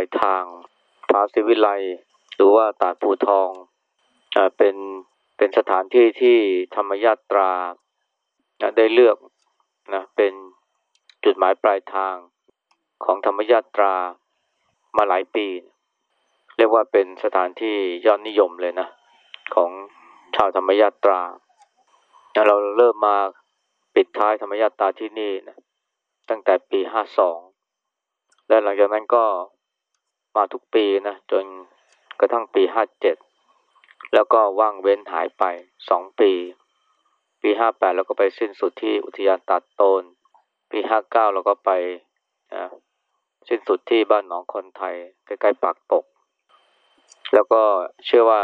ายปลายทางพาสิวิไลหรือว่าตาดภูทองอ่าเป็นเป็นสถานที่ที่ธรรมยาตราได้เลือกนะเป็นจุดหมายปลายทางของธรรมยาตรามาหลายปี เรียกว่าเป็นสถานที่ยอดนิยมเลยนะ ของชาวธรรมยาตรา เราเริ่มมาปิดท้ายธรรมยาตราที่นี่นะตั้งแต่ปีห้าสองและหลังจากนั้นก็ มาทุกปีนะจนกระทั่งปีห้าเจ็ดแล้วก็ว่างเว้นหายไปสองปี ปีห้าแปดเราก็ไปสิ้นสุดที่อุทยานตัดโตน ปีห้าเก้าเราก็ไปนะสิ้นสุดที่บ้านหนองคนไทยใกล้ๆปากตก แล้วก็เชื่อว่า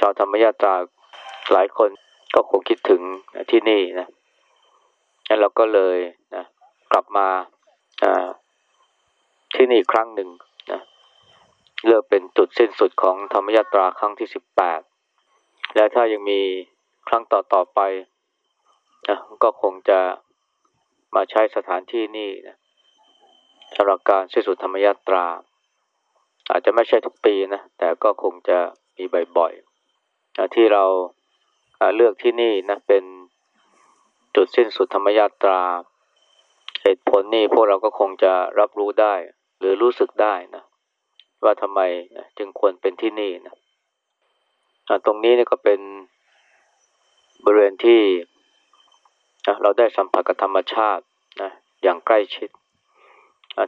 ชาวธรรมยาตราหลายคนก็คงคิดถึงที่นี่นะแล้วเราก็เลยนะกลับมาที่นี่ครั้งหนึ่ง เลือกเป็นจุดสิ้นสุดของธรรมยาตราครั้งที่สิบแปดและถ้ายังมีครั้งต่อต่อไปนะก็คงจะมาใช้สถานที่นี่นะสำหรับการสิ้นสุดธรรมยาตรา อาจจะไม่ใช่ทุกปีนะ แต่ก็คงจะมีบ่อยๆนะที่เราเลือกที่นี่นะเป็นจุดสิ้นสุดธรรมยาตรา เหตุผลนี่พวกเราก็คงจะรับรู้ได้ หรือรู้สึกได้นะ ว่าทำไมจึงควรเป็นที่นี่นะตรงนี้นี่ก็เป็นบริเวณที่เราได้สัมผัสกับธรรมชาตินะอย่างใกล้ชิด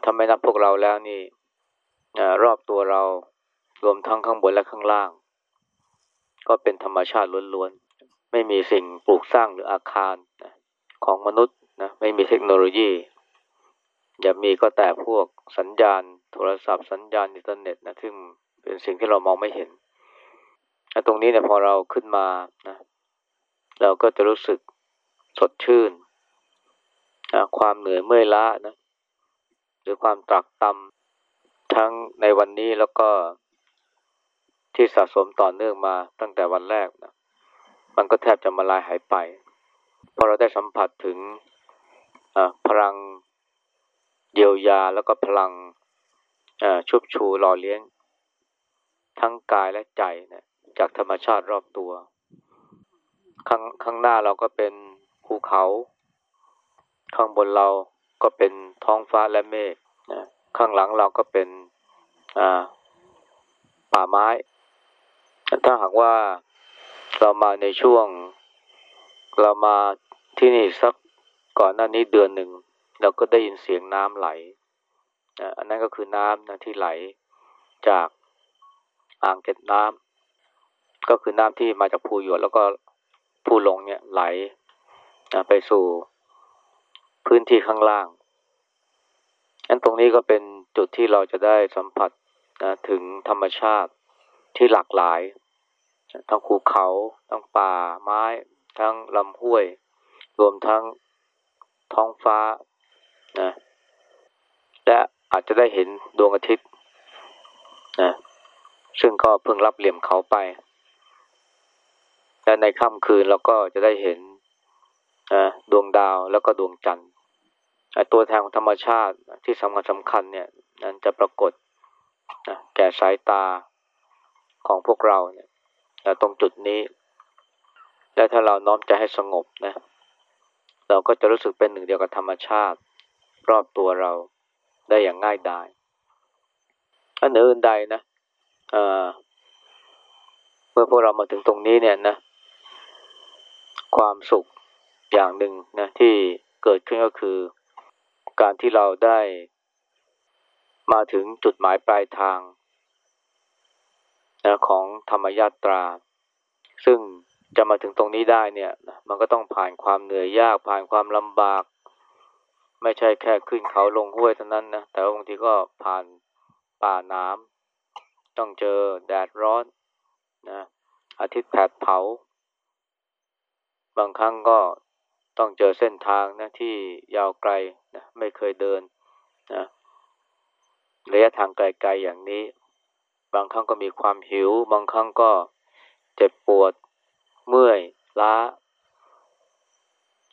ถ้าไม่นับพวกเราแล้วนี่รอบตัวเรารวมทั้งข้างบนและข้างล่าง ก็เป็นธรรมชาติล้วนๆ ไม่มีสิ่งปลูกสร้างหรืออาคารของมนุษย์นะไม่มีเทคโนโลยี อย่ามีก็แต่พวกสัญญาณ โทรศัพท์สัญญาณอินเทอร์เน็ตนะซึ่งเป็นสิ่งที่เรามองไม่เห็นตรงนี้เนี่ยพอเราขึ้นมานะเราก็จะรู้สึกสดชื่น ความเหนื่อยเมื่อยล้านะหรือความตรักตำทั้งในวันนี้แล้วก็ที่สะสมต่อเนื่องมาตั้งแต่วันแรกนะมันก็แทบจะมาลายหายไป พอเราได้สัมผัสถึงพลัง เยียวยาแล้วก็พลังชุบชูหล่อเลี้ยง ทั้งกายและใจนะจากธรรมชาติรอบตัว ข้างข้างหน้าเราก็เป็นภูเขา ข้างบนเราก็เป็นท้องฟ้าและเมฆนะข้างหลังเราก็เป็นป่าไม้ ถ้าหากว่าเรามาในช่วง เรามาที่นี่สักก่อนหน้านี้เดือนหนึ่ง เราก็ได้ยินเสียงน้ำไหลอันนั้นก็คือน้ำนะที่ไหลจากอ่างเก็บน้ำก็คือน้ำที่มาจากภูหยดแล้วก็ภูลงเนี่ยไหลไปสู่พื้นที่ข้างล่างอันตรงนี้ก็เป็นจุดที่เราจะได้สัมผัสนะถึงธรรมชาติที่หลากหลาย ทั้งภูเขา ทั้งป่าไม้ ทั้งลำห้วย รวมทั้งท้องฟ้า นะและอาจจะได้เห็นดวงอาทิตย์นะซึ่งก็เพิ่งรับเหลี่ยมเขาไป และในค่ำคืนเราก็จะได้เห็นนะดวงดาวแล้วก็ดวงจันทร์ตัวแทนของธรรมชาติที่สำคัญสำคัญเนี่ยนั้นจะปรากฏนะแก่สายตาของพวกเราเนี่ยตรงจุดนี้ และถ้าเราน้อมใจให้สงบนะเราก็จะรู้สึกเป็นหนึ่งเดียวกับธรรมชาติ รอบตัวเราได้อย่างง่ายดายอันอื่นใดนะเมื่อพวกเรามาถึงตรงนี้เนี่ยนะ ความสุขอย่างหนึ่งนะที่เกิดขึ้นก็คือ การที่เราได้มาถึงจุดหมายปลายทางนะของธรรมยาตรา ซึ่งจะมาถึงตรงนี้ได้เนี่ย มันก็ต้องผ่านความเหนื่อยยากผ่านความลำบาก ไม่ใช่แค่ขึ้นเขาลงห้วยเท่านั้นนะ แต่บางทีก็ผ่านป่าน้ำต้องเจอแดดร้อนนะอาทิตย์แผดเผา บางครั้งก็ต้องเจอเส้นทางนะที่ยาวไกลนะไม่เคยเดินนะระยะทางไกลๆอย่างนี้ บางครั้งก็มีความหิว บางครั้งก็เจ็บปวด เมื่อยล้า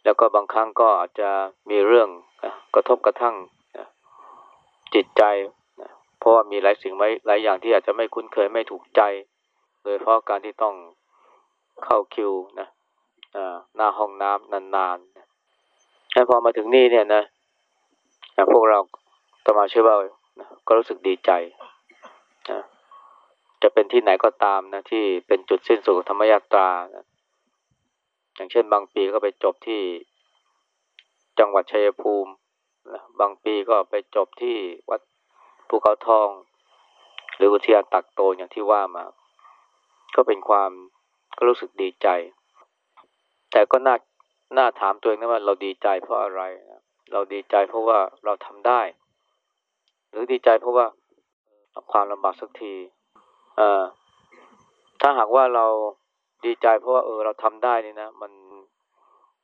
แล้วก็บางครั้งก็อาจจะมีเรื่องกระทบกระทั่งจิตใจเพราะว่ามีหลายสิ่งหลายอย่างที่อาจจะไม่คุ้นเคยไม่ถูกใจ โดยเพราะการที่ต้องเข้าคิวนะหน้าห้องน้ำนานๆแล้พอมาถึงนี่เนี่ยนะพวกเราต่อมาเชื่อว่าก็รู้สึกดีใจนะจะเป็นที่ไหนก็ตามนะที่เป็นจุดสิ้นสุดธรรมยาตรานะ อย่างเช่นบางปีก็ไปจบที่จังหวัดชัยภูมินะบางปีก็ไปจบที่วัดภูเขาทอง หรืออุทยานตักโตอย่างที่ว่ามา ก็เป็นความก็รู้สึกดีใจ แต่ก็น่าน่าถามตัวเองนะว่าเราดีใจเพราะอะไรนะเราดีใจเพราะว่าเราทำได้ หรือดีใจเพราะว่าความลำบากสักที เอ่อถ้าหากว่าเรา ดีใจเพราะว่าเออเราทำได้นี่นะ มัน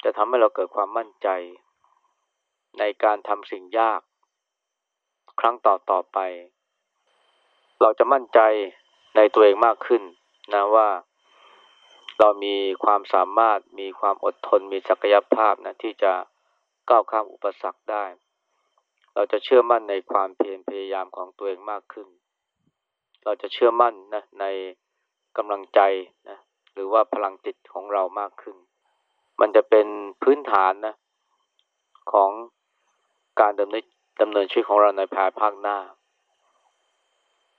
จะทำให้เราเกิดความมั่นใจ ในการทำสิ่งยาก ครั้งต่อต่อไป เราจะมั่นใจในตัวเองมากขึ้นนะว่าเรามีความสามารถมีความอดทนมีศักยภาพนะที่จะก้าวข้ามอุปสรรคได้ เราจะเชื่อมั่นในความเพียรพยายามของตัวเองมากขึ้น เราจะเชื่อมั่นนะในกำลังใจนะ หรือว่าพลังจิตของเรามากขึ้น มันจะเป็นพื้นฐานนะของการดำเนินดำเนินชีวิตของเราในภายภาคหน้า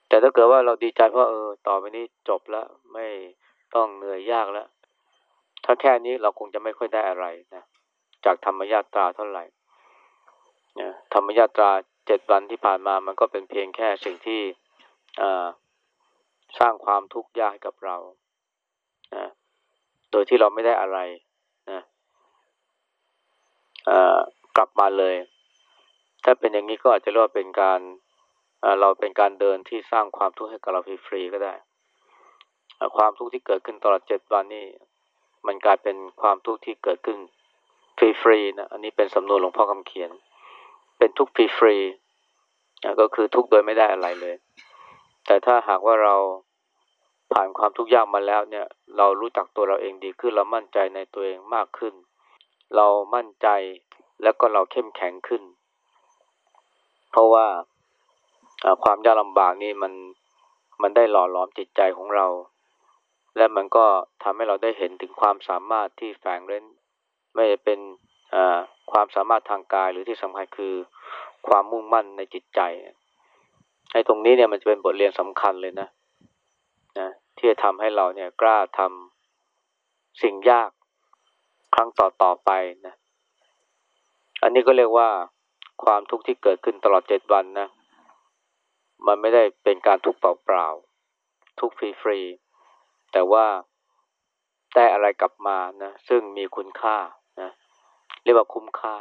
แต่ถ้าเกิดว่าเราดีใจเพราะเออ ต่อไปนี้จบแล้ว ไม่ต้องเหนื่อยยากแล้ว ถ้าแค่นี้เราคงจะไม่ค่อยได้อะไรนะจากธรรมญาตราเท่าไหร่ธรรมญาตราเจ็ดวันที่ผ่านมามันก็เป็นเพียงแค่สิ่งที่สร้างความทุกข์ยากให้กับเรา โดยที่เราไม่ได้อะไรนะกลับมาเลย ถ้าเป็นอย่างนี้ก็อาจจะเรียกว่าเป็นการเราเป็นการเดินที่สร้างความทุกข์ให้กับเราฟรีๆก็ได้ ความทุกข์ที่เกิดขึ้นตลอดเจ็ดวันนี้มันกลายเป็นความทุกข์ที่เกิดขึ้นฟรีๆนะ อันนี้เป็นสำนวนหลวงพ่อคำเขียน เป็นทุกข์ฟรีๆก็คือทุกข์โดยไม่ได้อะไรเลย แต่ถ้าหากว่าเรา ผ่านความทุกข์ยากมาแล้วเนี่ย เรารู้จักตัวเราเองดีขึ้น เรามั่นใจในตัวเองมากขึ้น เรามั่นใจแล้วก็เราเข้มแข็งขึ้น เพราะว่าความยากลำบากนี่มันมันได้หล่อหลอมจิตใจของเรา และมันก็ทำให้เราได้เห็นถึงความสามารถที่แฝงเร้น ไม่เป็นความสามารถทางกายหรือที่สำคัญคือความมุ่งมั่นในจิตใจไอ้ตรงนี้เนี่ยมันจะเป็นบทเรียนสำคัญเลยนะนะ ที่จะทำให้เราเนี่ยกล้าทำสิ่งยากครั้งต่อต่อไปนะ อันนี้ก็เรียกว่าความทุกข์ที่เกิดขึ้นตลอดเจ็ดวันนะ มันไม่ได้เป็นการทุกข์เปล่าๆ ทุกข์ฟรีๆ แต่ว่าได้อะไรกลับมานะ ซึ่งมีคุณค่านะ เรียกว่าคุ้มค่า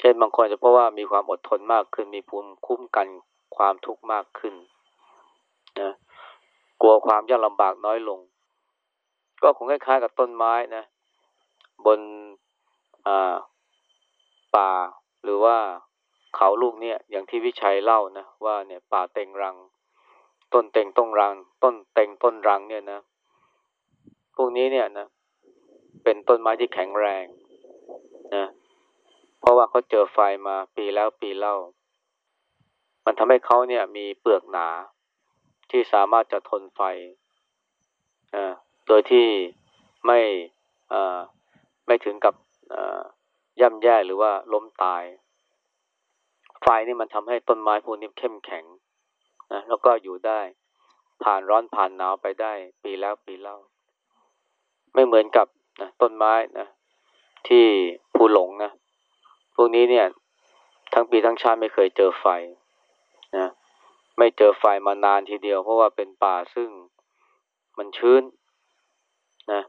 เช่นบางคนจะเพราะว่ามีความอดทนมากขึ้น มีภูมิคุ้มกันความทุกข์มากขึ้นนะ กลัวความยากลำบากน้อยลง ก็คงคล้ายๆกับต้นไม้นะ บนป่าหรือว่าเขาลูกเนี่ยอย่างที่วิชัยเล่านะว่าเนี่ยป่าเต็งรัง ต้นเต็งต้นรัง ต้นเต็งต้นรังเนี่ยนะ พวกนี้เนี่ยนะ เป็นต้นไม้ที่แข็งแรงนะเพราะว่าเขาเจอไฟมาปีแล้วปีเล่า มันทำให้เขาเนี่ยมีเปลือกหนา ที่สามารถจะทนไฟ โดยที่ไม่ไม่ถึงกับย่ำแย่หรือว่าล้มตาย ไฟนี่มันทำให้ต้นไม้พวกนี้เข้มแข็งนะแล้วก็อยู่ได้ผ่านร้อนผ่านหนาวไปได้ ปีแล้วปีเล่า ไม่เหมือนกับนะต้นไม้นะที่ผู้หลงนะพวกนี้เนี่ย ทั้งปีทั้งชาติไม่เคยเจอไฟนะ ไม่เจอไฟมานานทีเดียว เพราะว่าเป็นป่าซึ่งมันชื้นนะ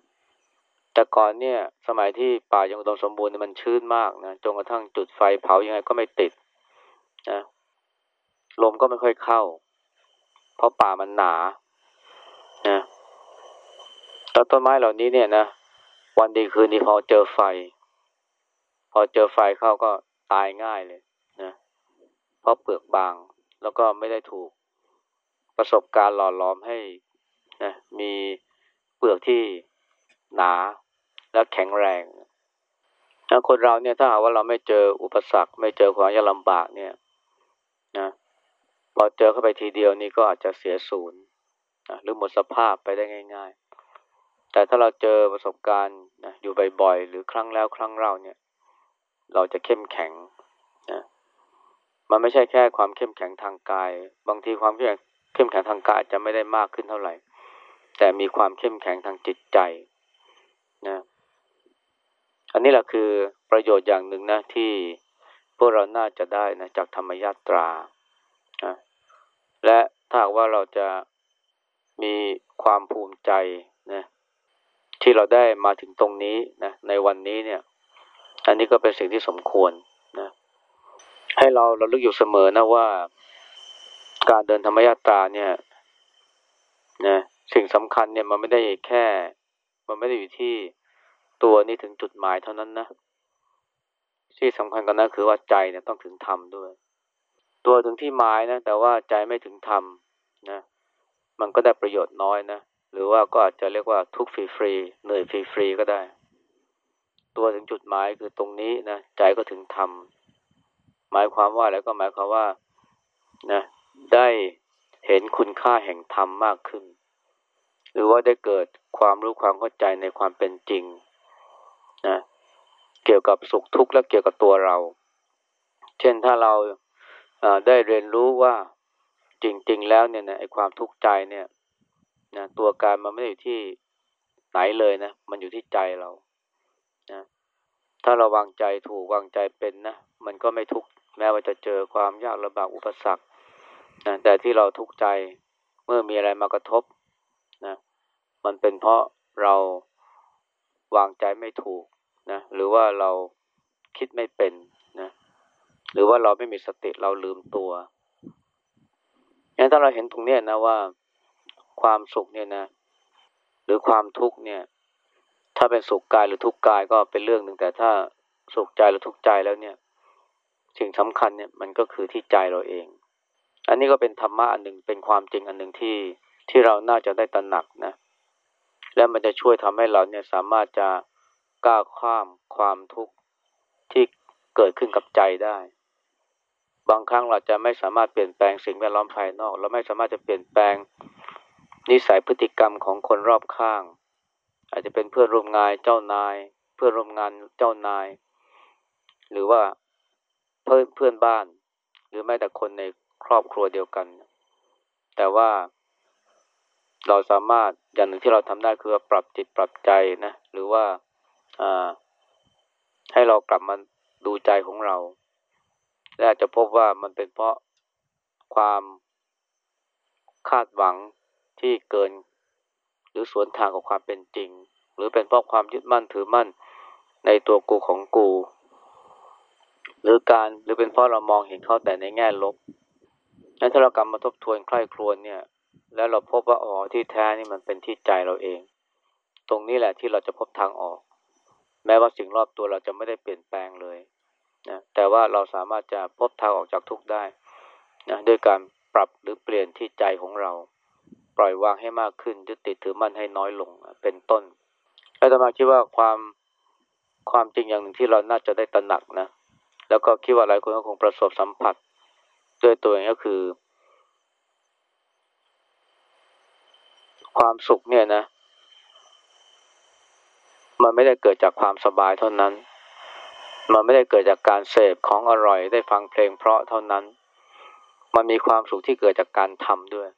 แต่ก่อนเนี่ย สมัยที่ป่ายังอุดมสมบูรณ์มันชื้นมากนะจนกระทั่งจุดไฟเผายังไงก็ไม่ติดนะลมก็ไม่ค่อยเข้า เพราะป่ามันหนานะแล้วต้นไม้เหล่านี้เนี่ยนะวันดีคืนดีพอเจอไฟ พอเจอไฟเข้าก็ตายง่ายเลยนะเพราะเปลือกบาง แล้วก็ไม่ได้ถูกประสบการณ์หล่อหลอมให้นะมีเปลือกที่หนาและแข็งแรงคนเราเนี่ยถ้าหากว่าเราไม่เจออุปสรรค ไม่เจอความยากลำบากเนี่ยนะพอเจอเข้าไปทีเดียวนี่ก็อาจจะเสียศูนย์นะหรือหมดสภาพไปได้ง่าย ๆ แต่ถ้าเราเจอประสบการณ์นะอยู่บ่อยๆ หรือครั้งแล้วครั้งเล่าเนี่ย เราจะเข้มแข็ง มันไม่ใช่แค่ความเข้มแข็งทางกาย บางทีความเข้มเข้มแข็งทางกายจะไม่ได้มากขึ้นเท่าไหร่ แต่มีความเข้มแข็งทางจิตใจนะอันนี้แหละคือประโยชน์อย่างหนึ่งนะที่พวกเราน่าจะได้นะจากธรรมยาตรานะและถ้าว่าเราจะมีความภูมิใจนะที่เราได้มาถึงตรงนี้นะในวันนี้เนี่ย อันนี้ก็เป็นสิ่งที่สมควร ให้เราเราลึกอยู่เสมอนะว่า การเดินธรรมยาตราเนี่ยนะสิ่งสำคัญเนี่ยมันไม่ได้แค่ มันไม่ได้อยู่ที่ตัวนี้ถึงจุดหมายเท่านั้นนะที่สำคัญกันนะคือว่าใจเนี่ยต้องถึงธรรมด้วย ตัวถึงที่หมายนะแต่ว่าใจไม่ถึงธรรมนะมันก็ได้ประโยชน์น้อยนะหรือว่าก็อาจจะเรียกว่าทุกฟรีฟรีเหนื่อยฟรีฟรีก็ได้ ตัวถึงจุดหมายคือตรงนี้นะใจก็ถึงธรรม หมายความว่าแล้วก็หมายความว่านะได้เห็นคุณค่าแห่งธรรมมากขึ้น หรือว่าได้เกิดความรู้ความเข้าใจในความเป็นจริงนะเกี่ยวกับสุขทุกข์และเกี่ยวกับตัวเรา เช่นถ้าเราได้เรียนรู้ว่าจริง ๆ แล้วเนี่ยนะไอ้ความทุกข์ใจเนี่ยนะตัวการมันไม่ได้อยู่ที่ไหนเลยนะ มันอยู่ที่ใจเรานะถ้าเราวางใจถูกวางใจเป็นนะ มันก็ไม่ทุกข์ แม้ว่าจะเจอความยากลำบากอุปสรรคนะแต่ที่เราทุกข์ใจเมื่อมีอะไรมากระทบนะมันเป็นเพราะเราวางใจไม่ถูกนะหรือว่าเราคิดไม่เป็นนะหรือว่าเราไม่มีสติเราลืมตัวงั้นถ้าเราเห็นตรงนี้นะว่าความสุขเนี่ยนะ หรือความทุกข์เนี่ย ถ้าเป็นสุขกายหรือทุกข์กายก็เป็นเรื่องหนึ่งแต่ถ้าสุขใจหรือทุกข์ใจแล้วเนี่ย สิ่งสำคัญเนี่ยมันก็คือที่ใจเราเอง อันนี้ก็เป็นธรรมะอันหนึ่งเป็นความจริงอันหนึ่งที่ที่เราน่าจะได้ตระหนักนะ และมันจะช่วยทำให้เราเนี่ยสามารถจะก้าวข้ามความทุกข์ที่เกิดขึ้นกับใจได้ บางครั้งเราจะไม่สามารถเปลี่ยนแปลงสิ่งแวดล้อมภายนอก เราไม่สามารถจะเปลี่ยนแปลงนิสัยพฤติกรรมของคนรอบข้าง อาจจะเป็นเพื่อนร่วมงานเจ้านาย เพื่อนร่วมงานเจ้านาย หรือว่า เพื่อนเพื่อนบ้าน หรือแม้แต่คนในครอบครัวเดียวกัน แต่ว่าเราสามารถอย่างหนึ่งที่เราทำได้คือปรับจิตปรับใจนะ หรือว่าให้เรากลับมาดูใจของเรา และอาจจะพบว่ามันเป็นเพราะความคาดหวังที่เกิน หรือสวนทางกับความเป็นจริง หรือเป็นเพราะความยึดมั่นถือมั่นในตัวกูของกู หรือการหรือเป็นเพราะเรามองเห็นเขาแต่ในแง่ลบนั้นถ้าเรากลับมาทบทวนใคร่ครวญเนี่ย แล้วเราพบว่าอ๋อที่แท้นี่มันเป็นที่ใจเราเอง ตรงนี้แหละที่เราจะพบทางออก แม้ว่าสิ่งรอบตัวเราจะไม่ได้เปลี่ยนแปลงเลยนะแต่ว่าเราสามารถจะพบทางออกจากทุกข์ได้นะด้วยการปรับหรือเปลี่ยนที่ใจของเรา ปล่อยวางให้มากขึ้นยึดติดถือมั่นให้น้อยลงเป็นต้นแล้วตมาคิดว่าความความจริงอย่างหนึ่งที่เราน่าจะได้ตระหนักนะ แล้วก็คิดว่าหลายคนก็คงประสบสัมผัสด้วยตัวเองก็คือ ความสุขเนี่ยนะ มันไม่ได้เกิดจากความสบายเท่านั้น มันไม่ได้เกิดจากการเสพของอร่อยได้ฟังเพลงเพราะเท่านั้น มันมีความสุขที่เกิดจากการทำด้วย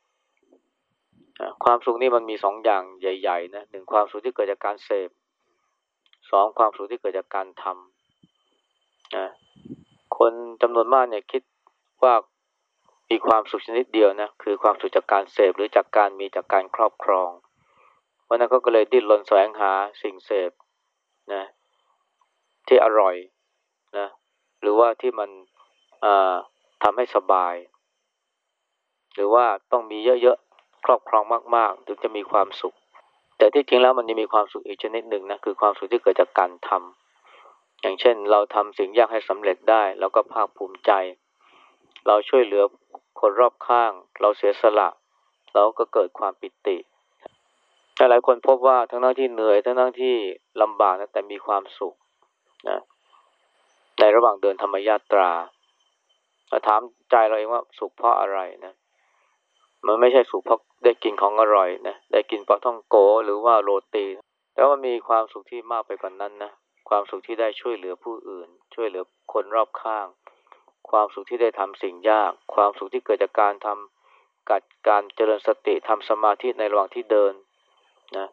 ความสุขนี่มันมีสองอย่างใหญ่ ๆ นะหนึ่งความสุขที่เกิดจากการเสพสองความสุขที่เกิดจากการทำนะ คนจำนวนมากเนี่ยคิดว่ามีความสุขชนิดเดียวนะคือความสุขจากการเสพหรือจากการมีจากการครอบครองวันนั้นก็เลยดิ้นรนแสวงหาสิ่งเสพนะที่อร่อยนะหรือว่าที่มันทำให้สบาย หรือว่าต้องมีเยอะๆครอบครองมากๆ ถึงจะมีความสุข แต่ที่จริงแล้วมันยังมีความสุขอีกชนิดหนึ่งนะคือความสุขที่เกิดจากการทำ อย่างเช่น เราทำสิ่งยากให้สำเร็จได้แล้วก็ภาคภูมิใจ เราช่วยเหลือคนรอบข้าง เราเสียสละ เราก็เกิดความปิติแต่หลายคนพบว่าทั้งนั้นที่เหนื่อยทั้งนั้นที่ลำบากนะแต่มีความสุขนะในระหว่างเดินธรรมยาตราเราถามใจเราเองว่าสุขเพราะอะไรนะมันไม่ใช่สุขเพราะได้กินของอร่อยนะได้กินปลาท่องโกหรือว่าโรตีแต่ว่ามีความสุขที่มากไปกว่านนั้นนะ ความสุขที่ได้ช่วยเหลือผู้อื่น ช่วยเหลือคนรอบข้าง ความสุขที่ได้ทำสิ่งยาก ความสุขที่เกิดจากการทำกัดการเจริญสติทำสมาธิในระหว่างที่เดินนะ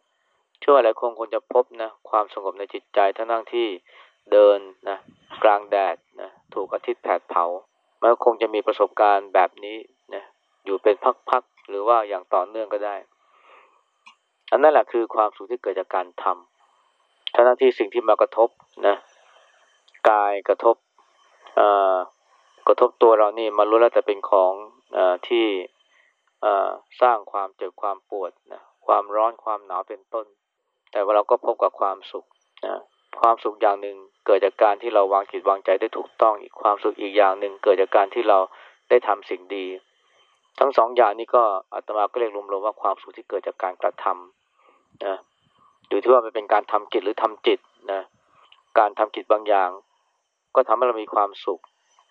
เชื่อว่าหลายคนคงจะพบนะความสงบในจิตใจทั้งนั่งที่เดินนะกลางแดดนะถูกอาทิตย์แผดเผามันคงจะมีประสบการณ์แบบนี้นะอยู่เป็นพักๆหรือว่าอย่างต่อเนื่องก็ได้ อันนั้นแหละคือความสุขที่เกิดจากการทำ ทั้งที่สิ่งที่มากระทบนะกายกระทบกระทบตัวเรานี่มันรู้แล้วแต่เป็นของอที่สร้างความเจ็บความปวดนะความร้อนความหนาวเป็นต้น แต่ว่าเราก็พบกับความสุขนะความสุขอย่างหนึ่งเกิดจากการที่เราวางจิตวางใจได้ถูกต้องอีกความสุขอีกอย่างหนึ่งเกิดจากการที่เราได้ทำสิ่งดี ทั้งสองอย่างนี้ก็อาตมาก็เรียกรวมๆว่าความสุขที่เกิดจากการกระทำนะ อยู่ที่ว่ามันเป็นการทำจิตหรือทำจิตนะการทำจิตบางอย่าง ก็ทำให้เรามีความสุข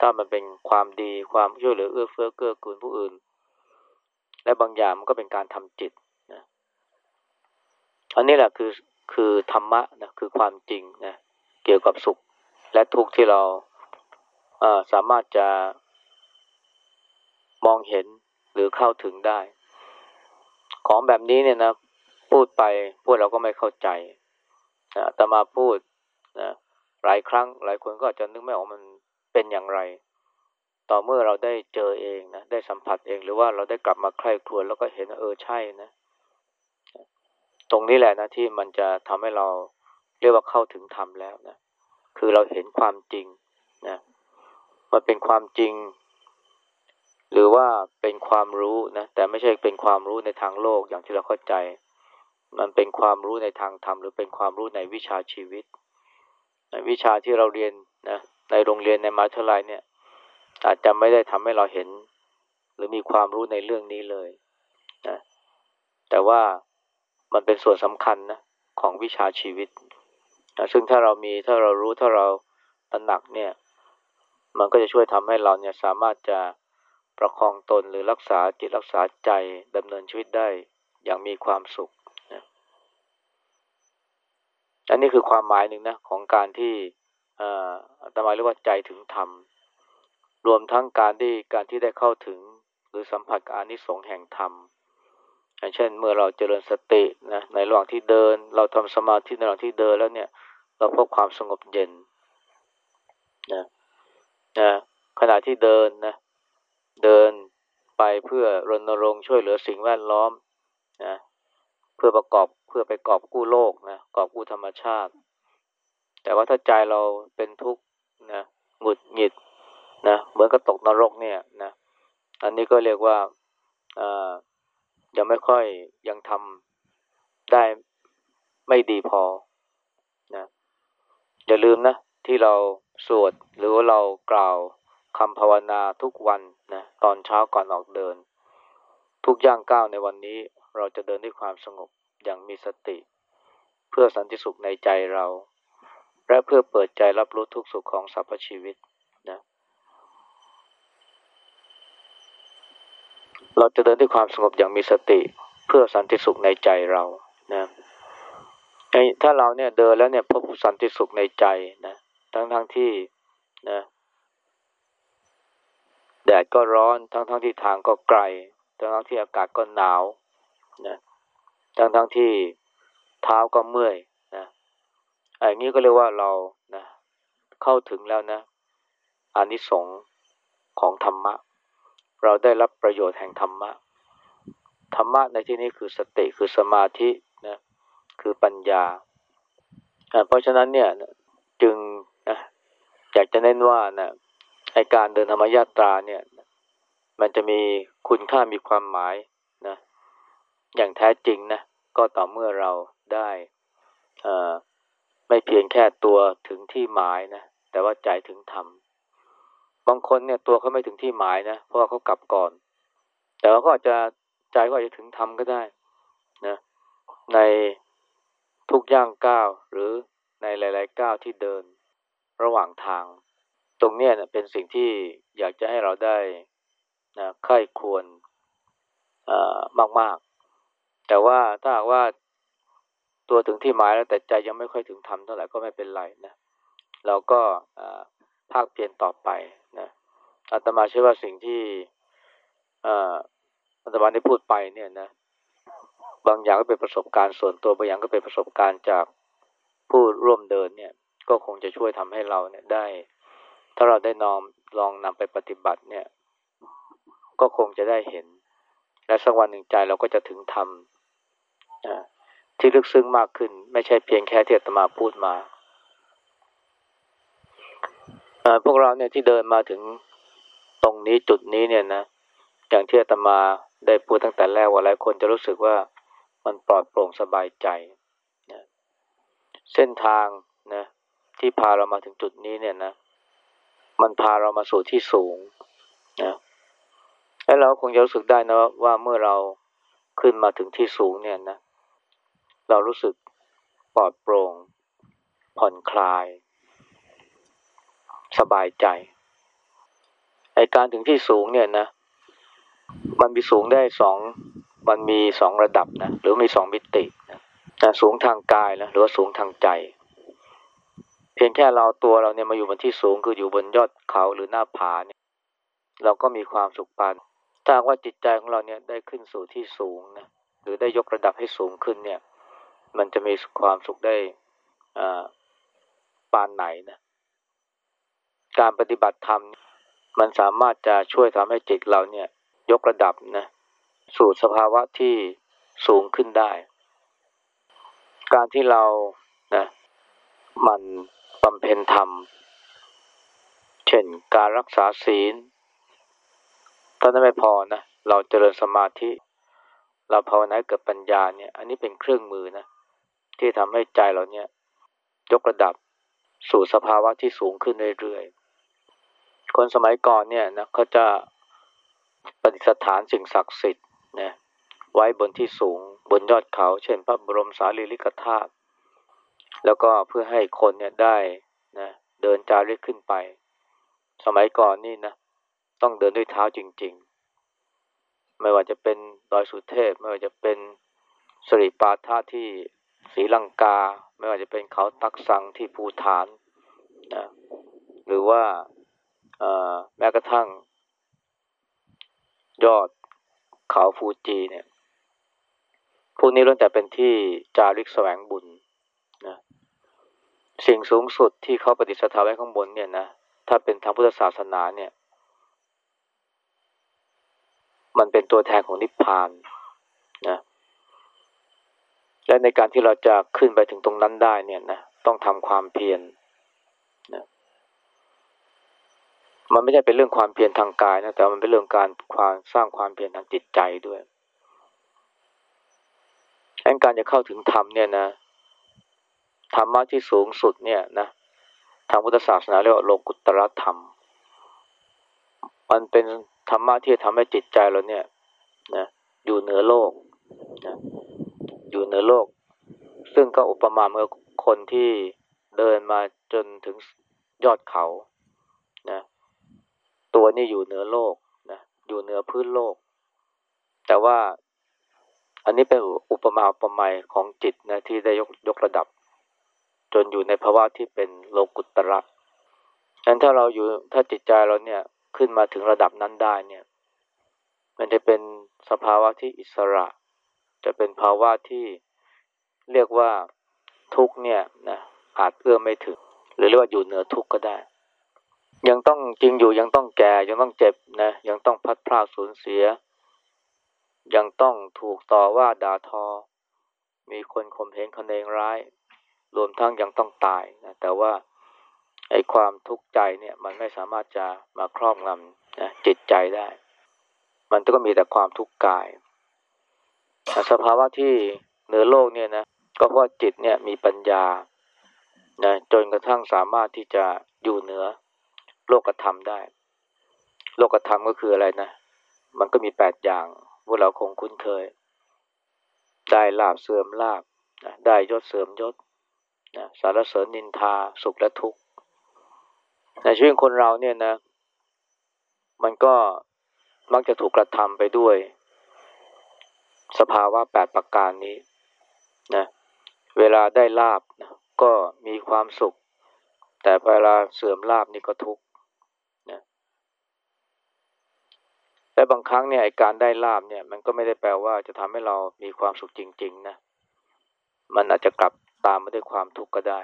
ถ้ามันเป็นความดีความช่วยเหลือเอื้อเฟื้อเกื้อกูลผู้อื่น และบางอย่างมันก็เป็นการทำจิตนะอันนี้แหละคือคือธรรมะนะคือความจริงนะเกี่ยวกับสุขและทุกข์ที่เราสามารถจะมองเห็นหรือเข้าถึงได้ ของแบบนี้เนี่ยนะ พูดไปพวกเราก็ไม่เข้าใจนะแต่มาพูดนะหลายครั้ง หลายคนก็อาจจะนึกไม่ออกมันเป็นอย่างไร ต่อเมื่อเราได้เจอเองนะได้สัมผัสเองหรือว่าเราได้กลับมาใคร่ครวญแล้วก็เห็นเออใช่นะ ตรงนี้แหละนะที่มันจะทำให้เราเรียกว่าเข้าถึงธรรมแล้วนะคือเราเห็นความจริงนะมันเป็นความจริง หรือว่าเป็นความรู้นะแต่ไม่ใช่เป็นความรู้ในทางโลกอย่างที่เราเข้าใจ มันเป็นความรู้ในทางธรรมหรือเป็นความรู้ในวิชาชีวิตในวิชาที่เราเรียนนะในโรงเรียนในมหาวิทยาลัยเนี่ย อาจจะไม่ได้ทำให้เราเห็น หรือมีความรู้ในเรื่องนี้เลยนะแต่ว่ามันเป็นส่วนสำคัญนะของวิชาชีวิตนะซึ่งถ้าเรามีถ้าเรารู้ถ้าเราตระหนักเนี่ย มันก็จะช่วยทำให้เราเนี่ยสามารถจะประคองตนหรือรักษาจิตรักษาใจดำเนินชีวิตได้อย่างมีความสุข อันนี้คือความหมายหนึ่งนะของการที่อาตมาเรียกว่าใจถึงธรรม รวมทั้งการที่การที่ได้เข้าถึงหรือสัมผัสกับอานิสงส์แห่งธรรมอย่างเช่น เมื่อเราเจริญสตินะในระหว่างที่เดิน เราทำสมาธิในระหว่างที่เดินแล้วเนี่ย เราพบความสงบเย็นนะนะขณะที่เดินนะเดินไปเพื่อรณรงค์ช่วยเหลือสิ่งแวดล้อมนะเพื่อประกอบ เพื่อไปกอบกู้โลกนะกอบกู้ธรรมชาติ แต่ว่าถ้าใจเราเป็นทุกข์นะหงุดหงิดนะเหมือนกับตกนรกเนี่ยนะอันนี้ก็เรียกว่าอ่ายังไม่ค่อยยังทำได้ไม่ดีพอนะอย่าลืมนะ ที่เราสวดหรือว่าเรากล่าวคำภาวนาทุกวันนะตอนเช้าก่อนออกเดิน ทุกย่างก้าวในวันนี้เราจะเดินด้วยความสงบ อย่างมีสติ เพื่อสันติสุขในใจเรา และเพื่อเปิดใจรับรู้ทุกสุขของสรรพชีวิตนะเราจะเดินด้วยความสงบอย่างมีสติ เพื่อสันติสุขในใจเรานะไอ้ถ้าเราเนี่ยเดินแล้วเนี่ยพบสันติสุขในใจนะทั้งทั้งที่นะแดดก็ร้อนทั้งทั้งที่ทางก็ไกลทั้งทั้งที่อากาศก็หนาวนะ ทั้งทั้งที่เท้าก็เมื่อยนะไอ้นี้ก็เรียกว่าเรานะเข้าถึงแล้วนะอานิสงส์ของธรรมะ เราได้รับประโยชน์แห่งธรรมะ ธรรมะในที่นี้คือสติคือสมาธินะคือปัญญา เพราะฉะนั้นเนี่ยจึงนะอยากจะเน้นว่านะไอการเดินธรรมยาตราเนี่ย มันจะมีคุณค่ามีความหมายนะอย่างแท้จริงนะ ก็ต่อเมื่อเราได้ไม่เพียงแค่ตัวถึงที่หมายนะแต่ว่าใจถึงธรรมบางคนเนี่ยตัวเขาไม่ถึงที่หมายนะเพราะว่าเขากลับก่อน แต่ว่าก็อาจจะใจก็อาจจะถึงทำก็ได้นะในทุกย่างก้าวหรือในหลาย ๆ ก้าวที่เดินระหว่างทาง ตรงเนี้ยเป็นสิ่งที่อยากจะให้เราได้นะใคร่ควรมาก ๆ แต่ว่าถ้าว่าตัวถึงที่หมายแล้วแต่ใจยังไม่ค่อยถึงทำเท่าไหร่ก็ไม่เป็นไรนะ เราก็ภาคเพียรต่อไปนะอาตมาเชื่อว่าสิ่งที่อาตมาได้พูดไปเนี่ยนะ บางอย่างก็เป็นประสบการณ์ส่วนตัวบางอย่างก็เป็นประสบการณ์จากผู้ร่วมเดินเนี่ย ก็คงจะช่วยทำให้เราเนี่ยได้ ถ้าเราได้นอมลองนำไปปฏิบัติเนี่ย ก็คงจะได้เห็น และสักวันหนึ่งใจเราก็จะถึงธรรม ที่ลึกซึ้งมากขึ้น ไม่ใช่เพียงแค่ที่อาตมาพูดมาพวกเราเนี่ยที่เดินมาถึงตรงนี้จุดนี้เนี่ยนะอย่างที่อาตมาได้พูดตั้งแต่แรกว่าหลายคนจะรู้สึกว่ามันปลอดโปร่งสบายใจนะเส้นทางนะที่พาเรามาถึงจุดนี้เนี่ยนะ มันพาเรามาสู่ที่สูงนะแล้วเราคงจะรู้สึกได้นะว่าเมื่อเราขึ้นมาถึงที่สูงเนี่ยนะ เรารู้สึกปลอดโปร่ง ผ่อนคลาย สบายใจ ไอการถึงที่สูงเนี่ยนะ มันมีสูงได้สอง มันมีสองระดับนะ หรือมีสองมิตินะนะสูงทางกายนะหรือว่าสูงทางใจ เพียงแค่เราตัวเราเนี่ยมาอยู่บนที่สูงคืออยู่บนยอดเขาหรือหน้าผาเนี่ย เราก็มีความสุขปานถ้าว่าจิตใจของเราเนี่ยได้ขึ้นสู่ที่สูงนะหรือได้ยกระดับให้สูงขึ้นเนี่ย มันจะมีความสุขได้ปานไหนนะ การปฏิบัติธรรม มันสามารถจะช่วยทำให้จิตเราเนี่ย ยกระดับนะสู่สภาวะที่สูงขึ้นได้ การที่เรานะมันบำเพ็ญธรรม เช่นการรักษาศีลถ้านั้นไม่พอนะ เราเจริญสมาธิ เราภาวนาเกิดปัญญาเนี่ย อันนี้เป็นเครื่องมือนะ ที่ทำให้ใจเราเนี่ยยกระดับสู่สภาวะที่สูงขึ้นเรื่อยๆ คนสมัยก่อนเนี่ยนะเขาจะปฏิสถานสิ่งศักดิ์สิทธิ์นะไว้บนที่สูงบนยอดเขา เช่น พระบรมสารีริกธาตุแล้วก็เพื่อให้คนเนี่ยได้นะเดินจาริกขึ้นไป สมัยก่อนนี่นะต้องเดินด้วยเท้าจริง ๆ ไม่ว่าจะเป็นดอยสุเทพ ไม่ว่าจะเป็นสริปาธาที่ ศรีลังกา ไม่ว่าจะเป็นเขาตักสังที่ภูฐานนะหรือว่าแม้กระทั่ง ยอดเขาฟูจีเนี่ยพวกนี้ล้วนแต่เป็นที่จาริกแสวงบุญนะสิ่งสูงสุดที่เขาปฏิสถาไว้ข้างบนเนี่ยนะถ้าเป็นทางพุทธศาสนาเนี่ย มันเป็นตัวแทนของนิพพานนะ และในการที่เราจะขึ้นไปถึงตรงนั้นได้เนี่ยนะต้องทำความเพียรนะมันไม่ใช่เป็นเรื่องความเพียรทางกายนะแต่มันเป็นเรื่องการความสร้างความเพียรทางจิตใจด้วยดังการจะเข้าถึงธรรมเนี่ยนะธรรมะที่สูงสุดเนี่ยนะทางพุทธศาสนาเรียกว่าโลกุตรธรรม มันเป็นธรรมะที่ทำให้จิตใจเราเนี่ยนะอยู่เหนือโลกนะ อยู่เหนือโลก ซึ่งก็อุปมาเมื่อคนที่เดินมาจนถึงยอดเขานะตัวนี่อยู่เหนือโลกนะอยู่เหนือพื้นโลก แต่ว่าอันนี้เป็นอุปมาอุปไมยของจิตนะที่ได้ยกยกระดับ จนอยู่ในภาวะที่เป็นโลกุตระฉะนั้นถ้าเราอยู่ถ้าจิตใจเราเนี่ยขึ้นมาถึงระดับนั้นได้เนี่ย มันจะเป็นสภาวะที่อิสระ จะเป็นภาวะที่เรียกว่าทุกเนี่ยนะอาจเอื้อมไม่ถึง หรือเรียกว่าอยู่เหนือทุกก็ได้ ยังต้องจริงอยู่ยังต้องแก่ยังต้องเจ็บนะยังต้องพัดพลาดสูญเสีย ยังต้องถูกต่อว่าด่าทอ มีคนข่มเหงคนเองร้าย รวมทั้งยังต้องตายนะแต่ว่าไอ้ความทุกข์ใจเนี่ย มันไม่สามารถจะมาครอบงำนะจิตใจได้ มันก็มีแต่ความทุกข์กาย สภาวะที่เหนือโลกเนี่ยนะก็เพราะจิตเนี่ยมีปัญญานะจนกระทั่งสามารถที่จะอยู่เหนือโลกธรรมได้ โลกธรรมก็คืออะไรนะ มันก็มีแปดอย่างพวกเราคงคุ้นเคย ได้ลาบเสื่อมลาบได้ยศเสื่อมยศนะสารเสริญนินทาสุขและทุกข์ในชีวิตคนเราเนี่ยนะ มันก็มักจะถูกกระทำไปด้วย สภาวะแปดประการนี้นะเวลาได้ลาบนะก็มีความสุข แต่เวลาเสื่อมลาบนี่ก็ทุกข์นะและบางครั้งเนี่ยการได้ลาบเนี่ยมันก็ไม่ได้แปลว่าจะทำให้เรามีความสุขจริง ๆนะมันอาจจะกลับตามมาด้วยความทุกข์ก็ได้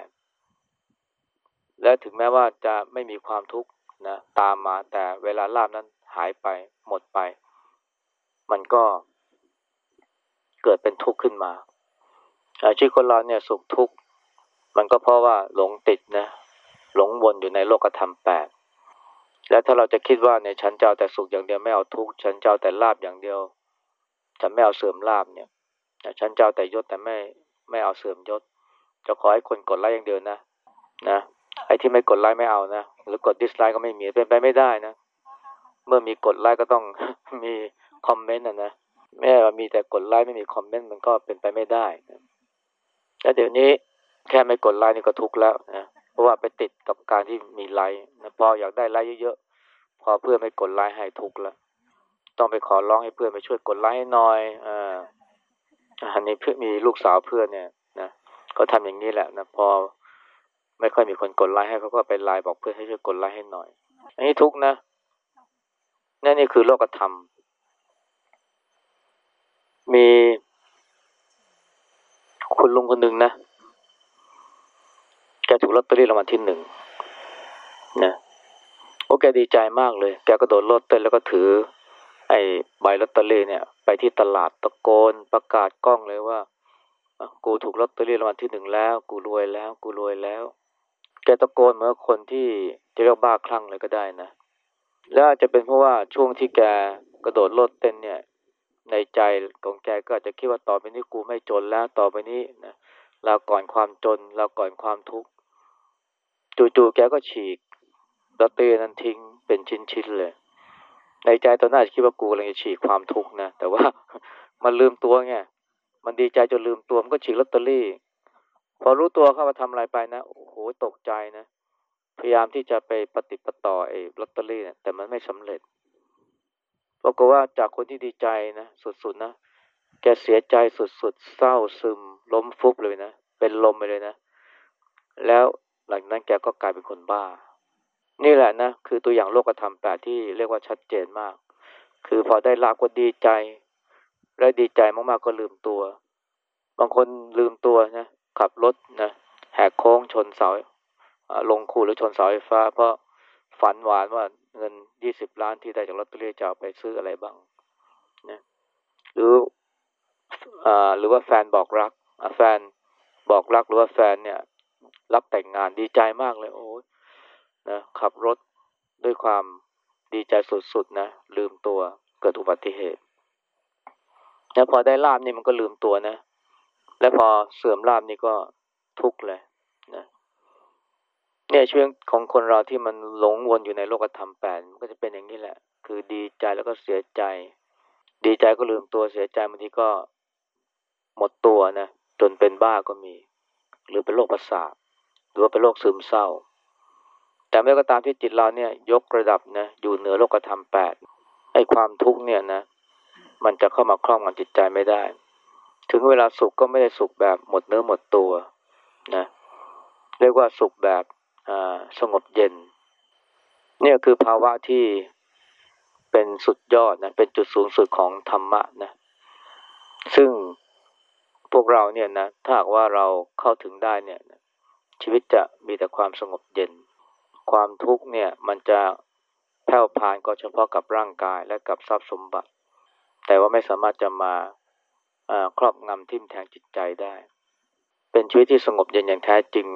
และถึงแม้ว่าจะไม่มีความทุกข์นะตามมาแต่เวลาลาบนั้นหายไปหมดไป มันก็ เกิดเป็นทุกข์ขึ้นมาชีวิตคนเราเนี่ยสุขทุกข์มันก็เพราะว่าหลงติดนะหลงวนอยู่ในโลกธรรมแปดแล้วถ้าเราจะคิดว่าเนี่ยฉันจะเอาแต่สุขอย่างเดียวไม่เอาทุกข์ฉันจะเอาแต่ลาบอย่างเดียว ฉันไม่เอาเสื่อมลาภเนี่ยฉันจะเอาแต่ยศแต่ไม่ไม่เอาเสื่อมยศ จะขอให้คนกดไลค์อย่างเดียวนะนะไอ้ที่ไม่กดไลค์ไม่เอานะหรือกด dislike ก็ไม่มีเป็นไปไม่ได้นะ เมื่อมีกดไลค์ก็ต้องมีคอมเมนต์นะนะ แม้ว่ามีแต่กดไลค์ไม่มีคอมเมนต์มันก็เป็นไปไม่ได้นะแล้วเดี๋ยวนี้แค่ไม่กดไลค์นี่ก็ทุกข์แล้วนะเพราะว่าไปติดกับการที่มีไลค์นะพออยากได้ไลค์เยอะๆพอเพื่อนไม่กดไลค์ให้ทุกข์แล้วต้องไปขอร้องให้เพื่อนไปช่วยกดไลค์หน่อยอ่าอันนี้เพื่อมีลูกสาวเพื่อนเนี่ยนะก็ทำอย่างนี้แหละนะพอไม่ค่อยมีคนกดไลค์ให้เขาก็ไปไลน์บอกเพื่อนให้ช่วยกดไลค์ให้หน่อย อันนี้ทุกนะนั่นนี่คือโลกธรรม มีคุณลุงคนหนึ่งนะ แกถูกลอตเตอรี่รางวัลที่หนึ่งนะโอ้แกดีใจมากเลย แกก็โดดรถเต้นแล้วก็ถือ ไอ้ใบลอตเตอรี่เนี่ย ไปที่ตลาดตะโกนประกาศกล้องเลยว่า กูถูกลอตเตอรี่รางวัลที่หนึ่งแล้ว กูรวยแล้ว กูรวยแล้ว แกตะโกนเหมือนคนที่จะเรียกบ้าคลั่งเลยก็ได้นะ แล้วจะเป็นเพราะว่าช่วงที่แกกระโดดโลดเต้นเนี่ย ในใจของแกก็อาจจะคิดว่าต่อไปนี้กูไม่จนแล้วต่อไปนี้นะเราก่อนความจนเราก่อนความทุกข์จู่ๆแกก็ฉีกลอตเตอรี่นั้นทิ้งเป็นชิ้นๆเลย ในใจตอนนั้นคิดว่ากูกำลังจะฉีกความทุกข์นะแต่ว่ามันลืมตัวไงมันดีใจจนลืมตัวมันก็ฉีกลอตเตอรี่ พอรู้ตัวเข้ามาทำอะไรไปนะโอ้โหตกใจนะ พยายามที่จะไปปฏิปต่อไอ้ลอตเตอรี่เนี่ยแต่มันไม่สำเร็จ ปรากฏว่าจากคนที่ดีใจนะสุดๆนะแกเสียใจสุดๆเศร้าซึม ล้มฟุบเลยนะเป็นลมไปเลยนะ แล้วหลังนั้นแกก็กลายเป็นคนบ้า นี่แหละนะคือตัวอย่างโลกธรรมแปดที่เรียกว่าชัดเจนมาก คือพอได้ลาก็ดีใจ และดีใจมากๆก็ลืมตัว บางคนลืมตัวนะขับรถนะแหกโค้งชนเสาลงคูหรือชนเสาไฟฟ้า เพราะฝันหวานว่า เงินยี่สิบล้านที่ได้จากลอตเตอรี่จะเอาไปซื้ออะไรบ้างนะหรืออ่าหรือว่าแฟนบอกรักแฟนบอกรักหรือว่าแฟนเนี่ย รับแต่งงานดีใจมากเลยโอ้ยนะขับรถด้วยความดีใจสุดๆนะลืมตัวเกิดอุบัติเหตุแล้วพอได้ลาบนี่มันก็ลืมตัวนะ และพอเสื่อมลาบนี่ก็ทุกข์เลย เนี่ยช่วงของคนเราที่มันหลงวนอยู่ในโลกธรรมแปดมันก็จะเป็นอย่างนี้แหละ คือดีใจแล้วก็เสียใจ ดีใจก็ลืมตัวเสียใจบางทีก็หมดตัวนะจนเป็นบ้าก็มี หรือเป็นโรคประสาทหรือว่าเป็นโรคซึมเศร้า แต่เมื่อก็ตามที่จิตเราเนี่ยยกระดับนะอยู่เหนือโลกธรรมแปดไอ้ความทุกข์เนี่ยนะ มันจะเข้ามาครอบงำจิตใจไม่ได้ ถึงเวลาสุขก็ไม่ได้สุขแบบหมดเนื้อหมดตัวนะเรียกว่าสุขแบบ สงบเย็น เนี่ยคือภาวะที่เป็นสุดยอดนะเป็นจุดสูงสุดของธรรมะนะ ซึ่งพวกเราเนี่ยนะถ้าหากว่าเราเข้าถึงได้เนี่ยชีวิตจะมีแต่ความสงบเย็น ความทุกข์เนี่ยมันจะแผ่วพานก็เฉพาะกับร่างกายและกับทรัพย์สมบัติ แต่ว่าไม่สามารถจะมาครอบงำทิ่มแทงจิตใจได้ เป็นชีวิตที่สงบเย็นอย่างแท้จริง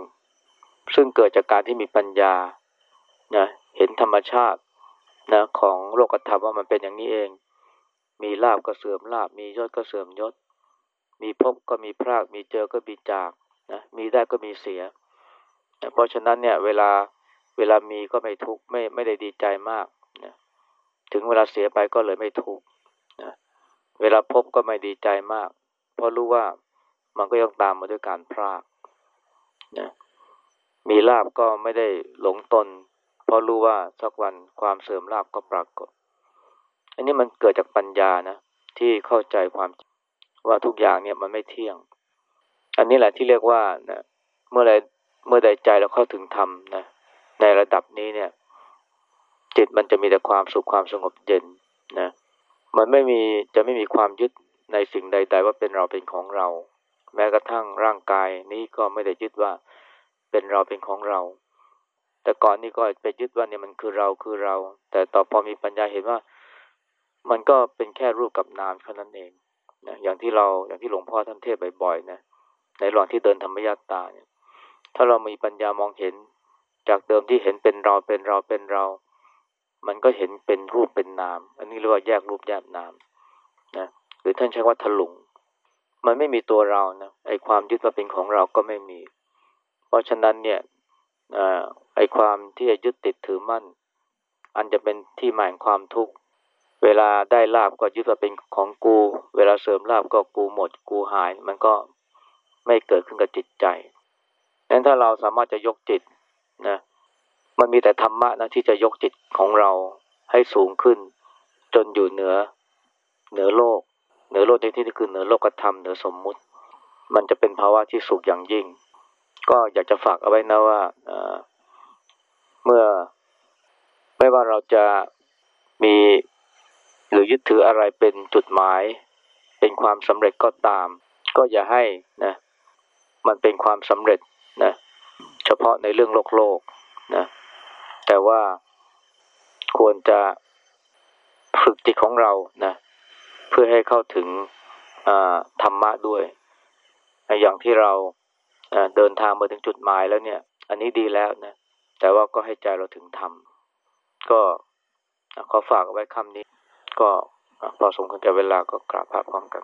ซึ่งเกิดจากการที่มีปัญญานะเห็นธรรมชาตินะของโลกธรรมว่ามันเป็นอย่างนี้เอง มีลาบก็เสื่อมลาบ มียศก็เสื่อมยศ มีพบก็มีพราก มีเจอก็มีจากนะมีได้ก็มีเสียนะเพราะฉะนั้นเนี่ยเวลาเวลามีก็ไม่ทุกข์ไม่ไม่ได้ดีใจมากนะถึงเวลาเสียไปก็เลยไม่ทุกข์นะเวลาพบก็ไม่ดีใจมาก เพราะรู้ว่ามันก็ยังตามมาด้วยการพรากนะ มีลาบก็ไม่ได้หลงตน เพราะรู้ว่าสักวันความเสื่อมลาบก็ปรากฏ อันนี้มันเกิดจากปัญญานะ ที่เข้าใจความว่าทุกอย่างเนี่ยมันไม่เที่ยง อันนี้แหละที่เรียกว่านะเมื่อใดเมื่อใดใจเราเข้าถึงธรรมนะในระดับนี้เนี่ย จิตมันจะมีแต่ความสุขความสงบเย็นนะมันไม่มีจะไม่มีความยึดในสิ่งใด ๆ ว่าเป็นเราเป็นของเรา แม้กระทั่งร่างกายนี้ก็ไม่ได้ยึดว่า เป็นเราเป็นของเรา แต่ก่อนนี้ก็ไปยึดว่าเนี่ยมันคือเราคือเรา แต่ต่อพอมีปัญญาเห็นว่า มันก็เป็นแค่รูปกับนามเท่านั้นเองนะอย่างที่เราอย่างที่หลวงพ่อท่านเทศบ่อยๆนะในระหว่างที่เดินธรรมยาตาเนี่ย ถ้าเรามีปัญญามองเห็น จากเดิมที่เห็นเป็นเราเป็นเราเป็นเรา มันก็เห็นเป็นรูปเป็นนาม อันนี้เรียกว่าแยกรูปแยกนามนะหรือท่านใช้ว่าถลุงมันไม่มีตัวเรานะไอความยึดว่าเป็นของเราก็ไม่มี เพราะฉะนั้นเนี่ยไอความที่จะยึดติดถือมั่น อันจะเป็นที่หมายความทุกข์ เวลาได้ลาบก็ยึดว่าเป็นของกู เวลาเสริมลาบก็กูหมดกูหาย มันก็ไม่เกิดขึ้นกับจิตใจนั้นถ้าเราสามารถจะยกจิตนะ มันมีแต่ธรรมะนะที่จะยกจิตของเราให้สูงขึ้น จนอยู่เหนือ เหนือโลก เหนือโลกในที่นี้คือเหนือโลกธรรมเหนือสมมุติ มันจะเป็นภาวะที่สุขอย่างยิ่ง ก็อยากจะฝากเอาไว้นะว่าเมื่อไม่ว่าเราจะมีหรือยึดถืออะไรเป็นจุดหมาย เป็นความสำเร็จก็ตาม ก็อย่าให้นะมันเป็นความสำเร็จนะเฉพาะในเรื่องโลกโลกนะแต่ว่าควรจะฝึกจิตของเรานะเพื่อให้เข้าถึงธรรมะด้วย อย่างที่เรา เดินทางมาถึงจุดหมายแล้วเนี่ย อันนี้ดีแล้วนะ แต่ว่าก็ให้ใจเราถึงธรรมก็ขอฝากไว้คำนี้ ก็พอสมควรจะเวลาก็กราบพระพร้อมกัน